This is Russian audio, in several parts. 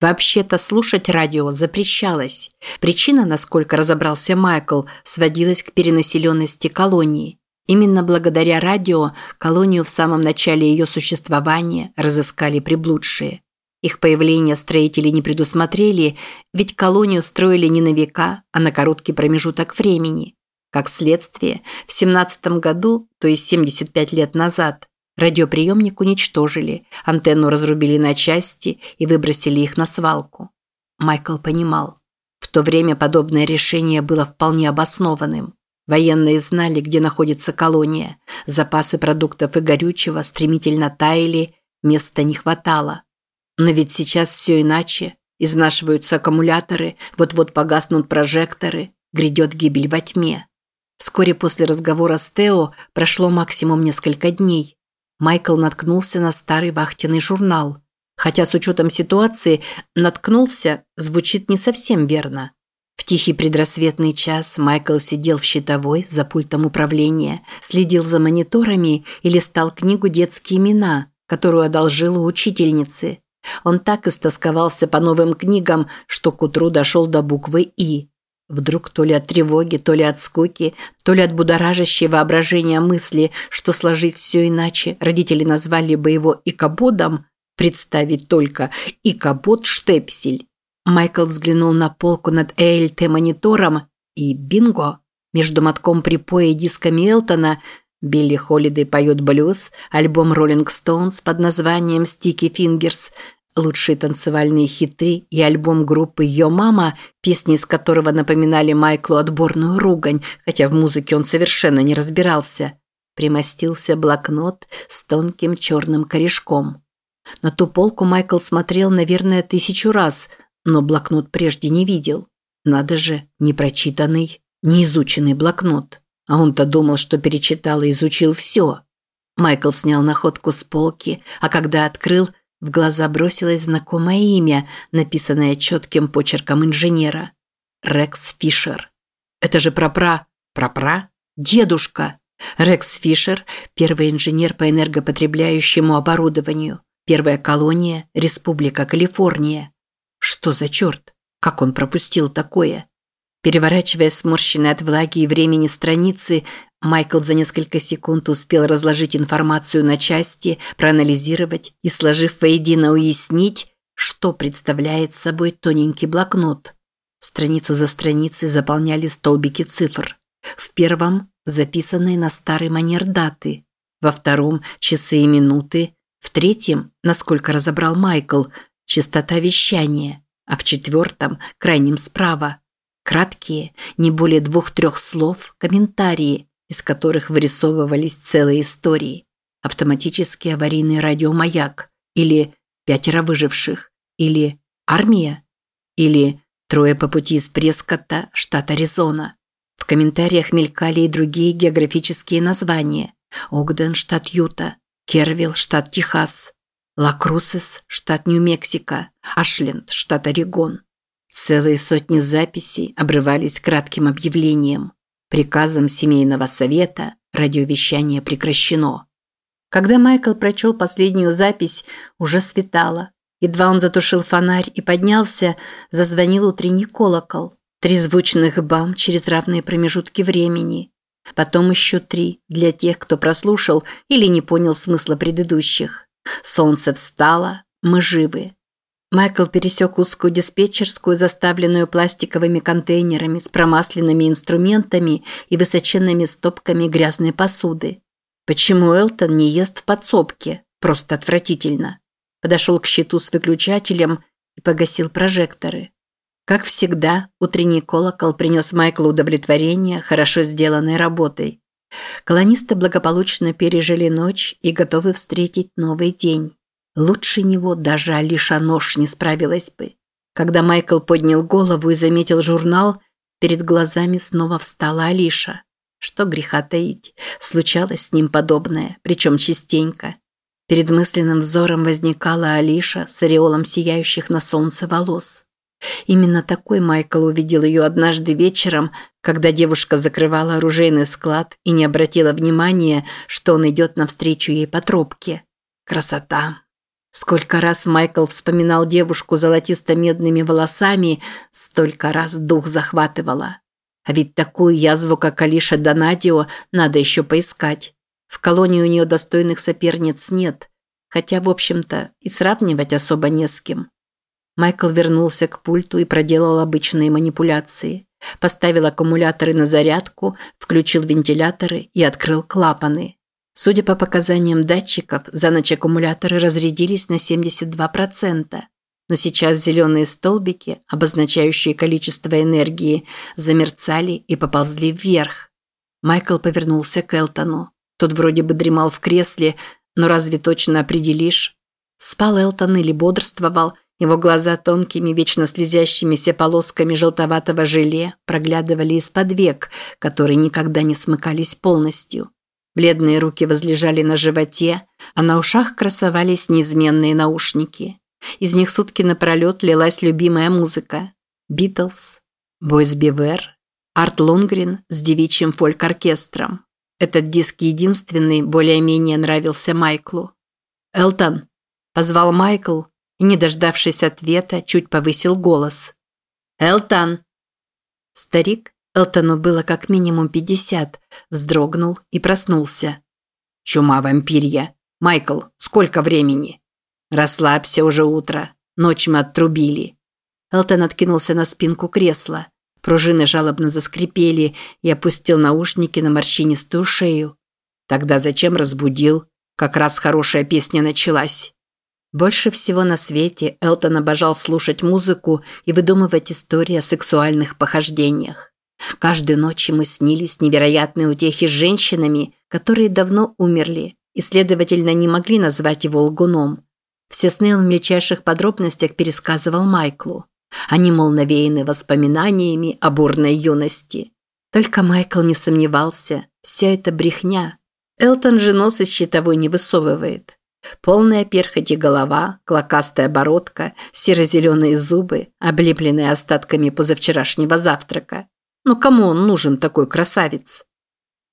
Вообще-то слушать радио запрещалось. Причина, насколько разобрался Майкл, сводилась к перенаселенности колонии. Именно благодаря радио колонию в самом начале ее существования разыскали приблудшие. Их появление строители не предусмотрели, ведь колонию строили не на века, а на короткий промежуток времени. Как следствие, в 17 году, то есть 75 лет назад, радиоприемник уничтожили, антенну разрубили на части и выбросили их на свалку. Майкл понимал, в то время подобное решение было вполне обоснованным. Военные знали, где находится колония. Запасы продуктов и горючего стремительно таяли, места не хватало. Но ведь сейчас все иначе. Изнашиваются аккумуляторы, вот-вот погаснут прожекторы, грядет гибель во тьме. Вскоре после разговора с Тео прошло максимум несколько дней. Майкл наткнулся на старый вахтенный журнал. Хотя с учетом ситуации «наткнулся» звучит не совсем верно. В тихий предрассветный час Майкл сидел в щитовой за пультом управления, следил за мониторами и листал книгу «Детские имена», которую одолжил у учительницы – он так истосковался по новым книгам, что к утру дошел до буквы «И». Вдруг то ли от тревоги, то ли от скуки, то ли от будоражащей воображения мысли, что сложить все иначе, родители назвали бы его Икабодом, представить только Икабод Штепсель. Майкл взглянул на полку над ЭЛТ-монитором и бинго! Между мотком припоя и дисками Элтона Билли Холидей поет блюз, альбом Rolling Stones под названием Sticky Fingers – Лучшие танцевальные хиты и альбом группы «Йо Мама», песни из которого напоминали Майклу отборную ругань, хотя в музыке он совершенно не разбирался. Примостился блокнот с тонким черным корешком. На ту полку Майкл смотрел, наверное, тысячу раз, но блокнот прежде не видел. Надо же, непрочитанный, неизученный блокнот. А он-то думал, что перечитал и изучил все. Майкл снял находку с полки, а когда открыл – в глаза бросилось знакомое имя, написанное четким почерком инженера. Рекс Фишер. Это же прапра... Прапра? Дедушка. Рекс Фишер – первый инженер по энергопотребляющему оборудованию. Первая колония – Республика Калифорния. Что за черт? Как он пропустил такое? Переворачивая сморщенные от влаги и времени страницы, Майкл за несколько секунд успел разложить информацию на части, проанализировать и, сложив воедино, уяснить, что представляет собой тоненький блокнот. Страницу за страницей заполняли столбики цифр. В первом – записанные на старый манер даты, во втором – часы и минуты, в третьем, насколько разобрал Майкл, частота вещания, а в четвертом, крайнем справа – Краткие, не более двух-трех слов, комментарии, из которых вырисовывались целые истории. Автоматический аварийный радиомаяк, или пятеро выживших, или армия, или трое по пути из Прескотта, штат Аризона. В комментариях мелькали и другие географические названия. Огден, штат Юта, Кервилл, штат Техас, Лакрусес, штат Нью-Мексико, Ашленд, штат Орегон. Целые сотни записей обрывались кратким объявлением. Приказом семейного совета радиовещание прекращено. Когда Майкл прочел последнюю запись, уже светало. Едва он затушил фонарь и поднялся, зазвонил утренний колокол. Три звучных бам через равные промежутки времени. Потом еще три для тех, кто прослушал или не понял смысла предыдущих. Солнце встало, мы живы. Майкл пересек узкую диспетчерскую, заставленную пластиковыми контейнерами с промасленными инструментами и высоченными стопками грязной посуды. Почему Элтон не ест в подсобке? Просто отвратительно. Подошел к щиту с выключателем и погасил прожекторы. Как всегда, утренний колокол принес Майклу удовлетворение хорошо сделанной работой. Колонисты благополучно пережили ночь и готовы встретить новый день. Лучше него даже Алиша Нож не справилась бы. Когда Майкл поднял голову и заметил журнал, перед глазами снова встала Алиша. Что греха таить, случалось с ним подобное, причем частенько. Перед мысленным взором возникала Алиша с ореолом сияющих на солнце волос. Именно такой Майкл увидел ее однажды вечером, когда девушка закрывала оружейный склад и не обратила внимания, что он идет навстречу ей по тропке. Красота. Сколько раз Майкл вспоминал девушку золотисто-медными волосами, столько раз дух захватывало. А ведь такую язву, как Алиша Донадио, надо еще поискать. В колонии у нее достойных соперниц нет, хотя, в общем-то, и сравнивать особо не с кем. Майкл вернулся к пульту и проделал обычные манипуляции. Поставил аккумуляторы на зарядку, включил вентиляторы и открыл клапаны. Судя по показаниям датчиков, за ночь аккумуляторы разрядились на 72%. Но сейчас зеленые столбики, обозначающие количество энергии, замерцали и поползли вверх. Майкл повернулся к Элтону. Тот вроде бы дремал в кресле, но разве точно определишь? Спал Элтон или бодрствовал, его глаза тонкими, вечно слезящимися полосками желтоватого желе проглядывали из-под век, которые никогда не смыкались полностью. Бледные руки возлежали на животе, а на ушах красовались неизменные наушники. Из них сутки напролет лилась любимая музыка. Битлз, Бойс Бивер, Арт Лунгрен с девичьим фольк-оркестром. Этот диск единственный более-менее нравился Майклу. «Элтон!» – позвал Майкл и, не дождавшись ответа, чуть повысил голос. «Элтон!» Старик, Элтону было как минимум пятьдесят, вздрогнул и проснулся. «Чума вампирья! Майкл, сколько времени?» «Расслабься уже утро. Ночь мы оттрубили». Элтон откинулся на спинку кресла. Пружины жалобно заскрипели и опустил наушники на морщинистую шею. «Тогда зачем разбудил? Как раз хорошая песня началась». Больше всего на свете Элтон обожал слушать музыку и выдумывать истории о сексуальных похождениях. Каждую ночь ему снились невероятные утехи с женщинами, которые давно умерли и, следовательно, не могли назвать его лгуном. Все сны он в мельчайших подробностях пересказывал Майклу. Они, мол, навеяны воспоминаниями о бурной юности. Только Майкл не сомневался, все это брехня. Элтон же нос из щитовой не высовывает. Полная перхоти голова, клокастая бородка, серо-зеленые зубы, облепленные остатками позавчерашнего завтрака. Ну кому он нужен такой красавец?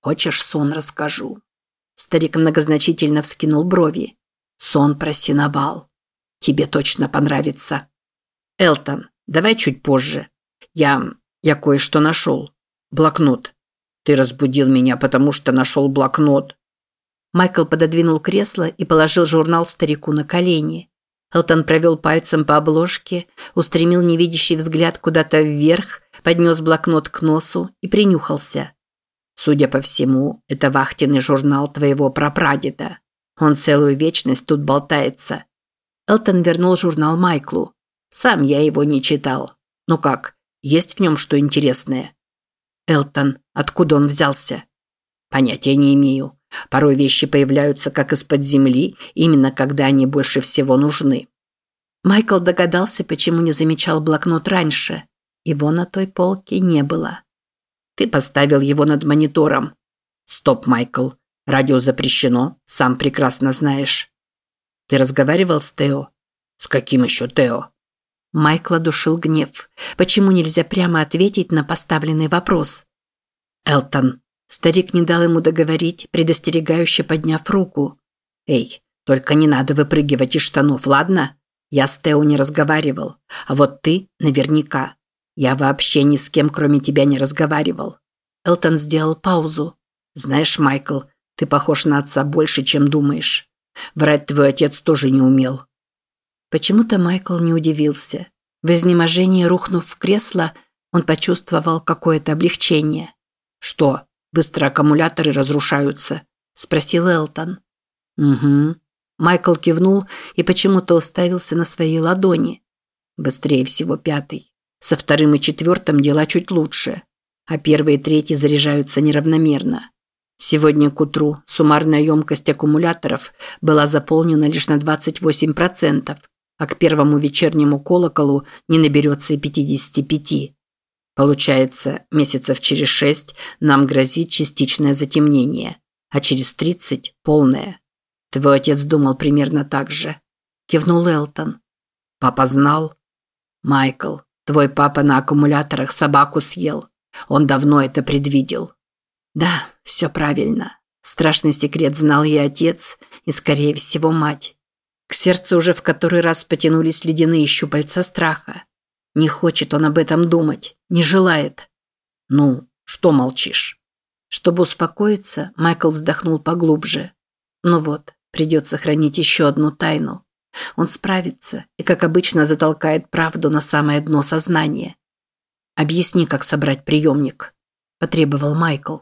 Хочешь, сон расскажу? Старик многозначительно вскинул брови. Сон про Синабал. Тебе точно понравится. Элтон, давай чуть позже. Я... я кое-что нашел. Блокнот. Ты разбудил меня, потому что нашел блокнот. Майкл пододвинул кресло и положил журнал старику на колени. Элтон провел пальцем по обложке, устремил невидящий взгляд куда-то вверх, поднес блокнот к носу и принюхался. «Судя по всему, это вахтенный журнал твоего прапрадеда. Он целую вечность тут болтается». Элтон вернул журнал Майклу. «Сам я его не читал. Ну как, есть в нем что интересное?» «Элтон, откуда он взялся?» «Понятия не имею. Порой вещи появляются как из-под земли, именно когда они больше всего нужны». Майкл догадался, почему не замечал блокнот раньше. Его на той полке не было. Ты поставил его над монитором. Стоп, Майкл. Радио запрещено, сам прекрасно знаешь. Ты разговаривал с Тео? С каким еще Тео? Майкла душил гнев. Почему нельзя прямо ответить на поставленный вопрос? Элтон. Старик не дал ему договорить, предостерегающе подняв руку. Эй, только не надо выпрыгивать из штанов, ладно? Я с Тео не разговаривал, а вот ты наверняка. Я вообще ни с кем, кроме тебя, не разговаривал. Элтон сделал паузу. Знаешь, Майкл, ты похож на отца больше, чем думаешь. Врать твой отец тоже не умел. Почему-то Майкл не удивился. В изнеможении рухнув в кресло, он почувствовал какое-то облегчение. Что, быстро аккумуляторы разрушаются? спросил Элтон. Угу. Майкл кивнул и почему-то уставился на свои ладони. Быстрее всего пятый. Со вторым и четвертым дела чуть лучше, а первый и третий заряжаются неравномерно. Сегодня к утру суммарная емкость аккумуляторов была заполнена лишь на 28%, а к первому вечернему колоколу не наберется и 55. Получается, месяцев через шесть нам грозит частичное затемнение, а через 30 – полное. Твой отец думал примерно так же. Кивнул Элтон. Папа знал? Майкл, Твой папа на аккумуляторах собаку съел. Он давно это предвидел. Да, все правильно. Страшный секрет знал и отец, и, скорее всего, мать. К сердцу уже в который раз потянулись ледяные щупальца страха. Не хочет он об этом думать, не желает. «Ну, что молчишь?» Чтобы успокоиться, Майкл вздохнул поглубже. Ну вот, придется хранить еще одну тайну. Он справится и, как обычно, затолкает правду на самое дно сознания. «Объясни, как собрать приемник», – потребовал Майкл.